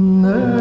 feryat